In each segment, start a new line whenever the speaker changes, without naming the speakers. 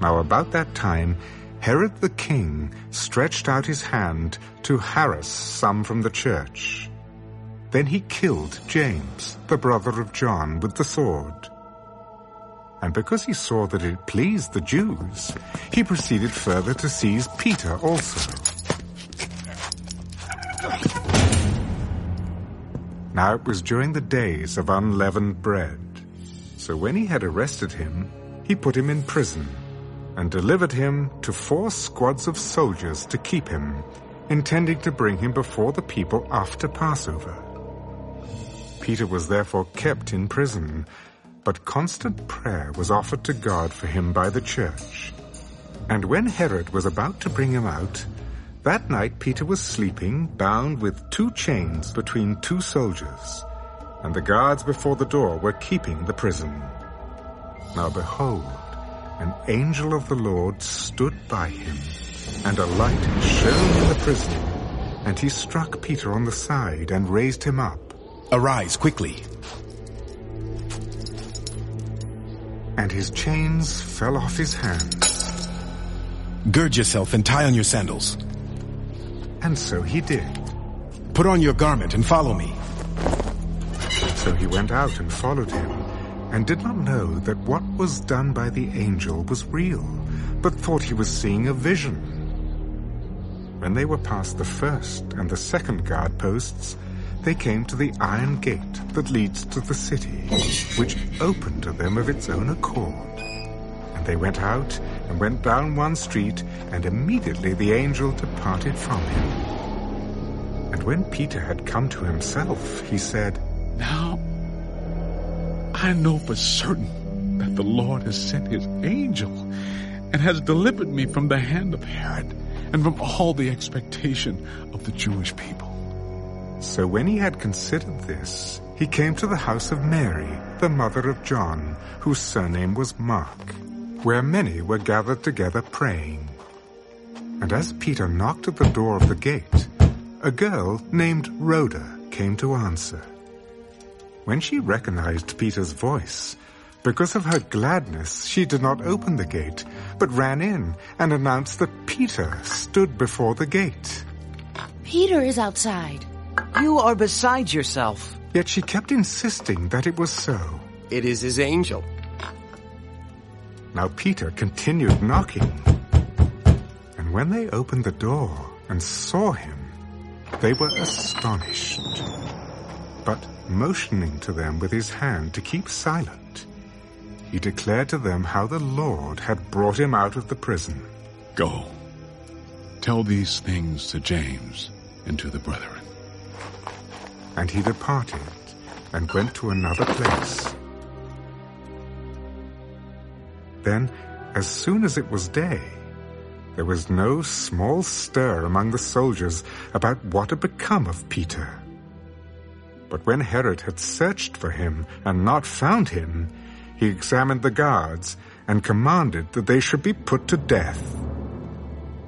Now about that time, Herod the king stretched out his hand to harass some from the church. Then he killed James, the brother of John, with the sword. And because he saw that it pleased the Jews, he proceeded further to seize Peter also. Now it was during the days of unleavened bread. So when he had arrested him, he put him in prison and delivered him to four squads of soldiers to keep him, intending to bring him before the people after Passover. Peter was therefore kept in prison, but constant prayer was offered to God for him by the church. And when Herod was about to bring him out, that night Peter was sleeping, bound with two chains between two soldiers, and the guards before the door were keeping the prison. Now behold, an angel of the Lord stood by him, and a light shone in the prison, and he struck Peter on the side and raised him up.
Arise quickly.
And his chains fell off his hands.
Gird yourself and tie on your sandals.
And so he did.
Put on your garment and follow me.
So he went out and followed him, and did not know that what was done by the angel was real, but thought he was seeing a vision. When they were past the first and the second guard posts, they came to the iron gate that leads to the city, which opened to them of its own accord. And they went out and went down one street, and immediately the angel departed from him. And when Peter had come to himself, he said,
Now I know for certain that the Lord has sent his angel and has delivered me from the hand of Herod and from all the expectation of the Jewish people.
So when he had considered this, he came to the house of Mary, the mother of John, whose surname was Mark, where many were gathered together praying. And as Peter knocked at the door of the gate, a girl named Rhoda came to answer. When she recognized Peter's voice, because of her gladness, she did not open the gate, but ran in and announced that Peter stood before the gate.
Peter is outside.
You are beside yourself.
Yet she kept insisting that it was so.
It is his angel.
Now Peter continued knocking. And when they opened the door and saw him, they were astonished. But motioning to them with his hand to keep silent, he declared to them how the Lord had brought him out of the prison.
Go. Tell these things to James and to the brethren.
And he departed and went to another place. Then, as soon as it was day, there was no small stir among the soldiers about what had become of Peter. But when Herod had searched for him and not found him, he examined the guards and commanded that they should be put to death.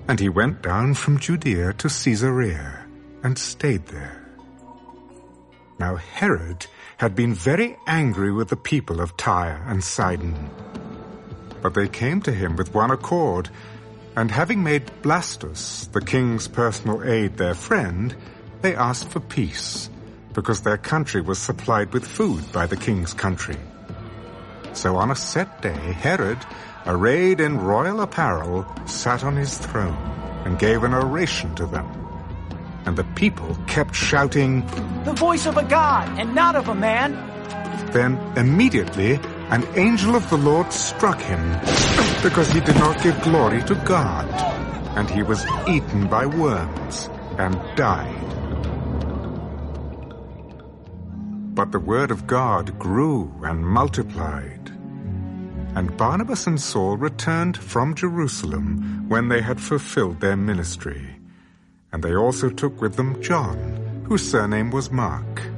And he went down from Judea to Caesarea and stayed there. Now Herod had been very angry with the people of Tyre and Sidon. But they came to him with one accord, and having made Blastus, the king's personal aide, their friend, they asked for peace, because their country was supplied with food by the king's country. So on a set day, Herod, arrayed in royal apparel, sat on his throne and gave an oration to them. And the people kept shouting,
The voice of a god and not of a man.
Then immediately an angel of the Lord struck him, because he did not give glory to God. And he was eaten by worms and died. But the word of God grew and multiplied. And Barnabas and Saul returned from Jerusalem when they had fulfilled their ministry. And they also took with them John, whose surname was Mark.